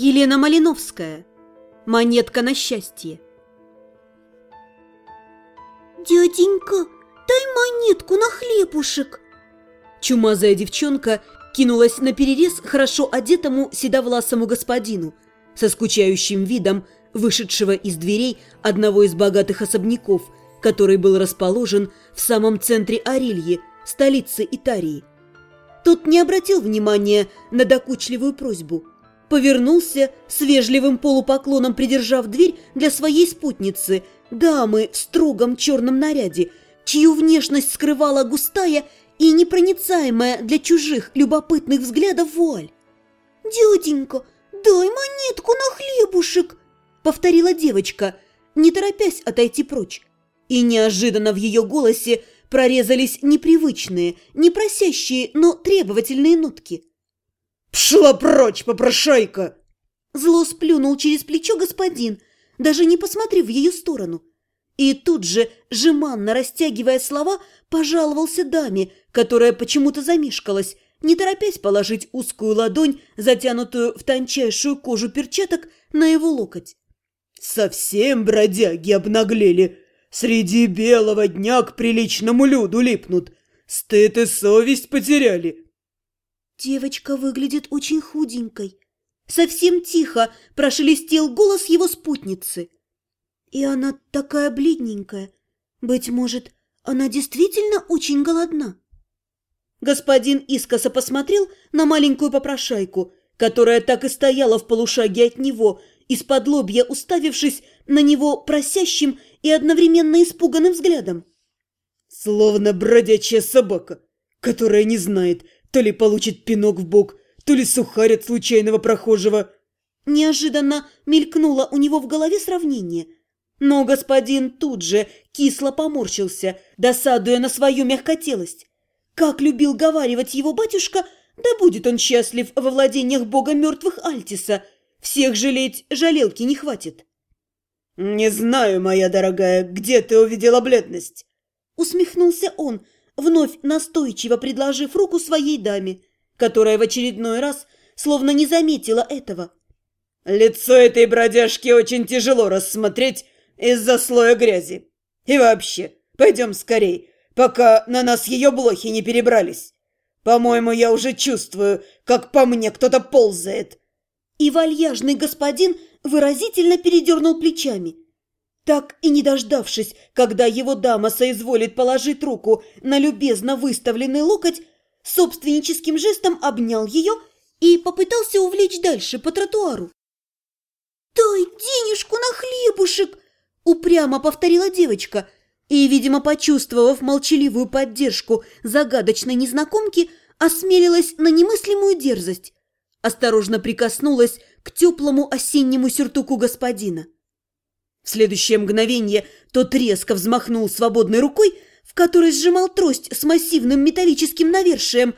Елена Малиновская. Монетка на счастье. «Дяденька, дай монетку на хлебушек!» Чумазая девчонка кинулась на перерез хорошо одетому седовласому господину со скучающим видом вышедшего из дверей одного из богатых особняков, который был расположен в самом центре Арильи, столицы Итарии. Тот не обратил внимания на докучливую просьбу – повернулся с вежливым полупоклоном, придержав дверь для своей спутницы, дамы в строгом черном наряде, чью внешность скрывала густая и непроницаемая для чужих любопытных взглядов вуаль. «Дяденька, дай монетку на хлебушек!» — повторила девочка, не торопясь отойти прочь. И неожиданно в ее голосе прорезались непривычные, не просящие, но требовательные нотки. «Пшла прочь, попрошайка!» Зло сплюнул через плечо господин, даже не посмотрев в ее сторону. И тут же, жеманно растягивая слова, пожаловался даме, которая почему-то замешкалась, не торопясь положить узкую ладонь, затянутую в тончайшую кожу перчаток, на его локоть. «Совсем бродяги обнаглели! Среди белого дня к приличному люду липнут! Стыд и совесть потеряли!» Девочка выглядит очень худенькой. Совсем тихо прошелестел голос его спутницы. И она такая бледненькая. Быть может, она действительно очень голодна. Господин искоса посмотрел на маленькую попрошайку, которая так и стояла в полушаге от него, из-под лобья уставившись на него просящим и одновременно испуганным взглядом. «Словно бродячая собака, которая не знает, то ли получит пинок в бок, то ли сухарит случайного прохожего. Неожиданно мелькнуло у него в голове сравнение. Но господин тут же кисло поморщился, досадуя на свою мягкотелость. Как любил говаривать его батюшка, да будет он счастлив во владениях бога мертвых Альтиса. Всех жалеть жалелки не хватит. «Не знаю, моя дорогая, где ты увидела бледность?» Усмехнулся он, — вновь настойчиво предложив руку своей даме, которая в очередной раз словно не заметила этого. «Лицо этой бродяжки очень тяжело рассмотреть из-за слоя грязи. И вообще, пойдем скорей, пока на нас ее блохи не перебрались. По-моему, я уже чувствую, как по мне кто-то ползает». И вальяжный господин выразительно передернул плечами – так и не дождавшись, когда его дама соизволит положить руку на любезно выставленный локоть, собственническим жестом обнял ее и попытался увлечь дальше по тротуару. «Дай денежку на хлебушек!» – упрямо повторила девочка и, видимо, почувствовав молчаливую поддержку загадочной незнакомки, осмелилась на немыслимую дерзость. Осторожно прикоснулась к теплому осеннему сюртуку господина. В следующее мгновение тот резко взмахнул свободной рукой, в которой сжимал трость с массивным металлическим навершием,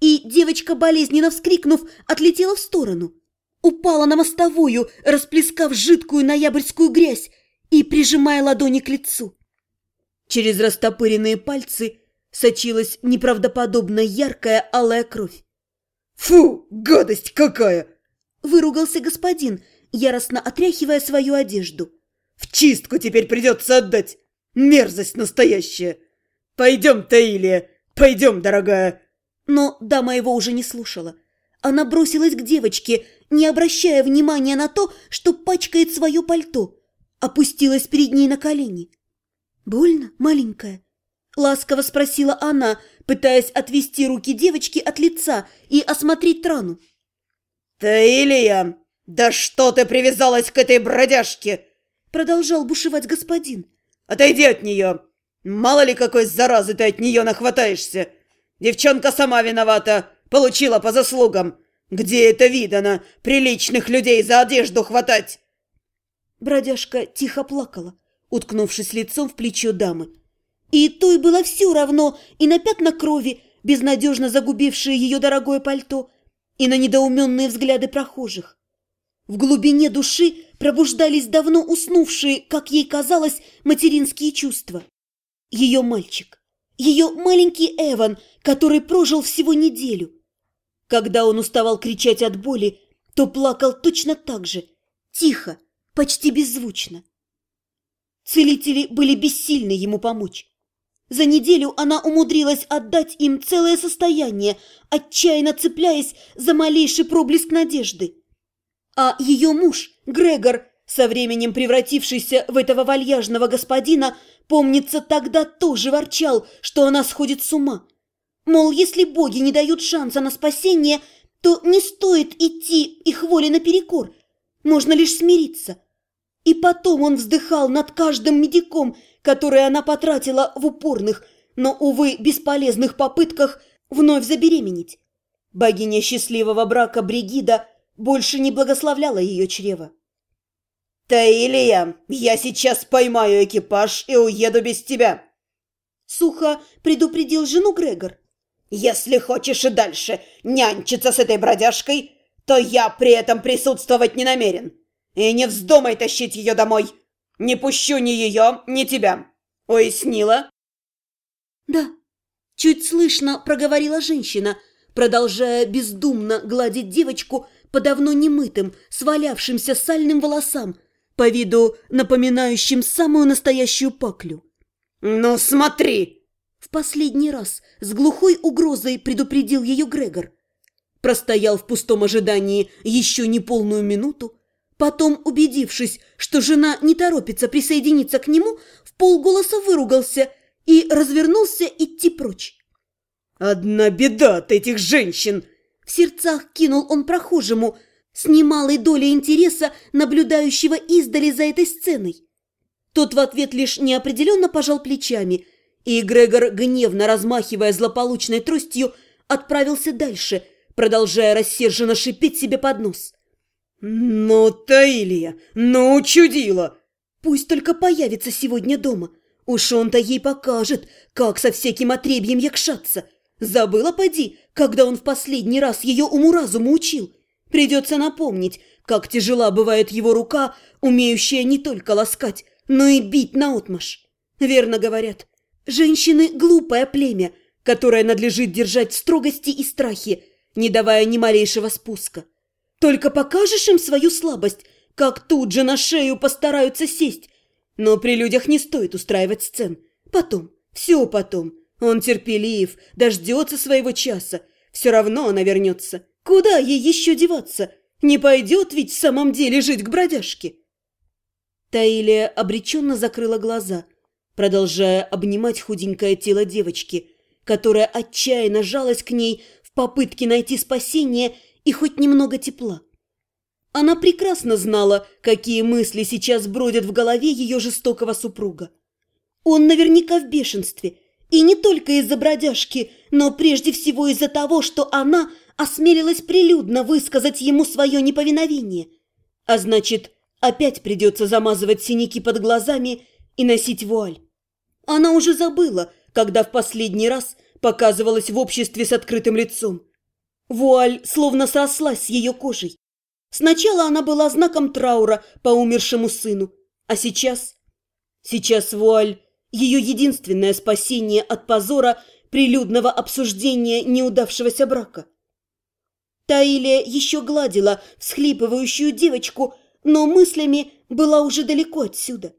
и девочка, болезненно вскрикнув, отлетела в сторону. Упала на мостовую, расплескав жидкую ноябрьскую грязь и прижимая ладони к лицу. Через растопыренные пальцы сочилась неправдоподобно яркая алая кровь. «Фу, гадость какая!» – выругался господин, яростно отряхивая свою одежду. В чистку теперь придется отдать. Мерзость настоящая. Пойдем, Таилия, пойдем, дорогая. Но дама его уже не слушала. Она бросилась к девочке, не обращая внимания на то, что пачкает свое пальто. Опустилась перед ней на колени. «Больно, маленькая?» Ласково спросила она, пытаясь отвести руки девочки от лица и осмотреть рану. «Таилия, да что ты привязалась к этой бродяжке?» Продолжал бушевать господин. «Отойди от нее! Мало ли какой заразы ты от нее нахватаешься! Девчонка сама виновата, получила по заслугам! Где это видано, приличных людей за одежду хватать?» Бродяжка тихо плакала, уткнувшись лицом в плечо дамы. И той было все равно и на пятна крови, безнадежно загубившие ее дорогое пальто, и на недоуменные взгляды прохожих. В глубине души пробуждались давно уснувшие, как ей казалось, материнские чувства. Ее мальчик, ее маленький Эван, который прожил всего неделю. Когда он уставал кричать от боли, то плакал точно так же, тихо, почти беззвучно. Целители были бессильны ему помочь. За неделю она умудрилась отдать им целое состояние, отчаянно цепляясь за малейший проблеск надежды. А ее муж, Грегор, со временем превратившийся в этого вальяжного господина, помнится, тогда тоже ворчал, что она сходит с ума. Мол, если боги не дают шанса на спасение, то не стоит идти их воле наперекор, можно лишь смириться. И потом он вздыхал над каждым медиком, который она потратила в упорных, но, увы, бесполезных попытках вновь забеременеть. Богиня счастливого брака Бригида больше не благословляла ее чрево. «Таилия, я сейчас поймаю экипаж и уеду без тебя!» Сухо предупредил жену Грегор. «Если хочешь и дальше нянчиться с этой бродяжкой, то я при этом присутствовать не намерен. И не вздумай тащить ее домой. Не пущу ни ее, ни тебя. Уяснила?» «Да», – чуть слышно проговорила женщина, продолжая бездумно гладить девочку по давно немытым, свалявшимся сальным волосам, по виду напоминающим самую настоящую паклю. «Ну смотри!» В последний раз с глухой угрозой предупредил ее Грегор. Простоял в пустом ожидании еще не полную минуту, потом, убедившись, что жена не торопится присоединиться к нему, в полголоса выругался и развернулся идти прочь. «Одна беда от этих женщин!» В сердцах кинул он прохожему – с немалой долей интереса, наблюдающего издали за этой сценой. Тот в ответ лишь неопределенно пожал плечами, и Грегор, гневно размахивая злополучной тростью, отправился дальше, продолжая рассерженно шипеть себе под нос. «Ну, Таилия, ну, чудила!» «Пусть только появится сегодня дома. Уж он-то ей покажет, как со всяким отребьем якшаться. Забыла, поди, когда он в последний раз ее уму-разуму учил?» Придется напомнить, как тяжела бывает его рука, умеющая не только ласкать, но и бить наотмашь. Верно говорят, женщины – глупое племя, которое надлежит держать в строгости и страхе, не давая ни малейшего спуска. Только покажешь им свою слабость, как тут же на шею постараются сесть. Но при людях не стоит устраивать сцен. Потом, все потом. Он терпелив, дождется своего часа. Все равно она вернется. Куда ей еще деваться? Не пойдет ведь в самом деле жить к бродяжке. Таилия обреченно закрыла глаза, продолжая обнимать худенькое тело девочки, которая отчаянно жалась к ней в попытке найти спасение и хоть немного тепла. Она прекрасно знала, какие мысли сейчас бродят в голове ее жестокого супруга. Он наверняка в бешенстве, и не только из-за бродяжки, но прежде всего из-за того, что она – осмелилась прилюдно высказать ему свое неповиновение. А значит, опять придется замазывать синяки под глазами и носить вуаль. Она уже забыла, когда в последний раз показывалась в обществе с открытым лицом. Вуаль словно срослась с ее кожей. Сначала она была знаком траура по умершему сыну, а сейчас... Сейчас вуаль – ее единственное спасение от позора прилюдного обсуждения неудавшегося брака. Таилия еще гладила всхлипывающую девочку, но мыслями была уже далеко отсюда.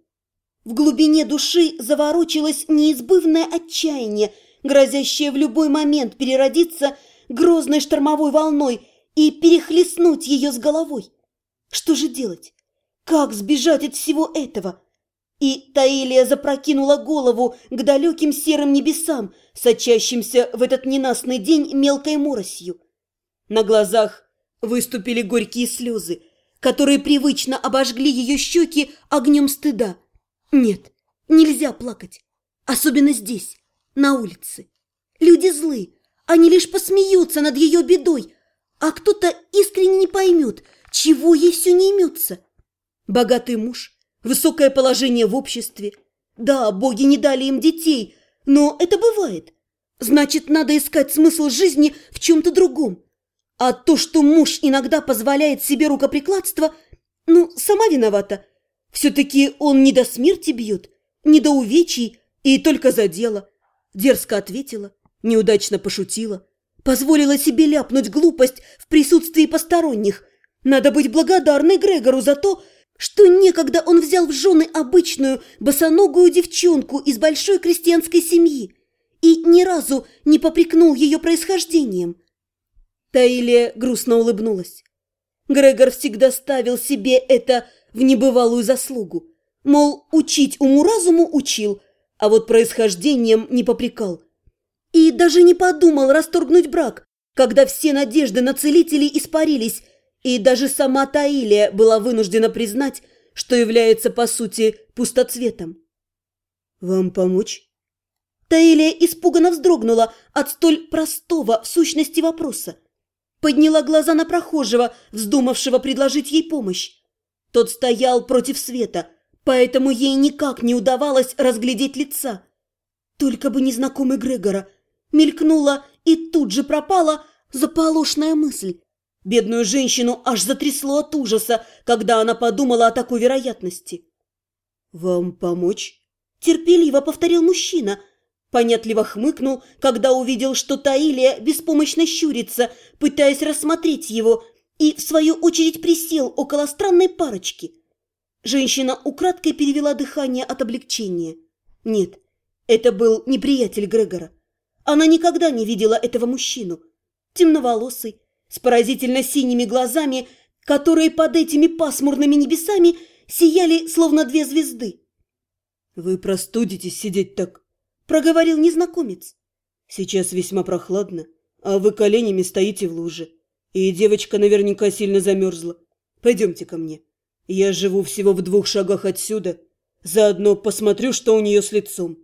В глубине души заворочилось неизбывное отчаяние, грозящее в любой момент переродиться грозной штормовой волной и перехлестнуть ее с головой. Что же делать? Как сбежать от всего этого? И Таилия запрокинула голову к далеким серым небесам, сочащимся в этот ненастный день мелкой моросью. На глазах выступили горькие слезы, которые привычно обожгли ее щеки огнем стыда. Нет, нельзя плакать, особенно здесь, на улице. Люди злы, они лишь посмеются над ее бедой, а кто-то искренне не поймет, чего ей все не имется. Богатый муж, высокое положение в обществе. Да, боги не дали им детей, но это бывает. Значит, надо искать смысл жизни в чем-то другом. А то, что муж иногда позволяет себе рукоприкладство, ну, сама виновата. Все-таки он не до смерти бьет, не до увечий и только за дело. Дерзко ответила, неудачно пошутила, позволила себе ляпнуть глупость в присутствии посторонних. Надо быть благодарной Грегору за то, что некогда он взял в жены обычную босоногую девчонку из большой крестьянской семьи и ни разу не попрекнул ее происхождением. Таилия грустно улыбнулась. Грегор всегда ставил себе это в небывалую заслугу. Мол, учить уму-разуму учил, а вот происхождением не попрекал. И даже не подумал расторгнуть брак, когда все надежды на целителей испарились, и даже сама Таилия была вынуждена признать, что является, по сути, пустоцветом. «Вам помочь?» Таилия испуганно вздрогнула от столь простого в сущности вопроса. Подняла глаза на прохожего, вздумавшего предложить ей помощь. Тот стоял против света, поэтому ей никак не удавалось разглядеть лица. Только бы незнакомый Грегора. Мелькнула и тут же пропала заполошная мысль. Бедную женщину аж затрясло от ужаса, когда она подумала о такой вероятности. «Вам помочь?» – терпеливо повторил мужчина. Понятливо хмыкнул, когда увидел, что Таилия беспомощно щурится, пытаясь рассмотреть его, и, в свою очередь, присел около странной парочки. Женщина украдкой перевела дыхание от облегчения. Нет, это был не приятель Грегора. Она никогда не видела этого мужчину. Темноволосый, с поразительно синими глазами, которые под этими пасмурными небесами сияли, словно две звезды. «Вы простудитесь сидеть так», — проговорил незнакомец. «Сейчас весьма прохладно, а вы коленями стоите в луже, и девочка наверняка сильно замерзла. Пойдемте ко мне. Я живу всего в двух шагах отсюда. Заодно посмотрю, что у нее с лицом».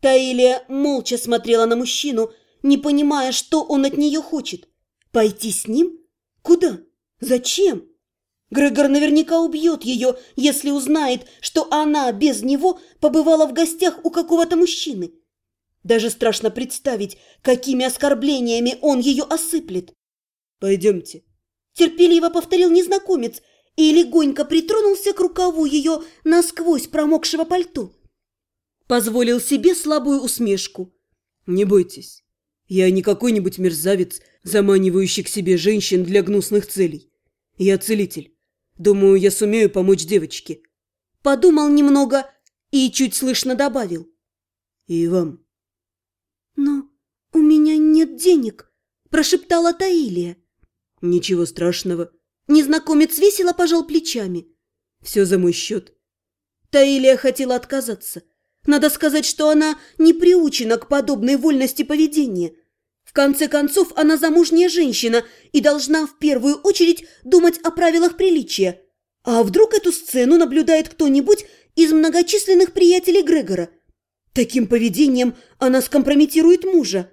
Таилия молча смотрела на мужчину, не понимая, что он от нее хочет. Пойти с ним? Куда? Зачем? Грегор наверняка убьет ее, если узнает, что она без него побывала в гостях у какого-то мужчины. Даже страшно представить, какими оскорблениями он ее осыплет. «Пойдемте», – терпеливо повторил незнакомец и легонько притронулся к рукаву ее насквозь промокшего пальто. Позволил себе слабую усмешку. «Не бойтесь, я не какой-нибудь мерзавец, заманивающий к себе женщин для гнусных целей. Я целитель. Думаю, я сумею помочь девочке. Подумал немного и чуть слышно добавил. И вам. Но у меня нет денег, прошептала Таилия. Ничего страшного. Незнакомец весело пожал плечами. Все за мой счет. Таилия хотела отказаться. Надо сказать, что она не приучена к подобной вольности поведения. В конце концов, она замужняя женщина и должна в первую очередь думать о правилах приличия. А вдруг эту сцену наблюдает кто-нибудь из многочисленных приятелей Грегора? Таким поведением она скомпрометирует мужа.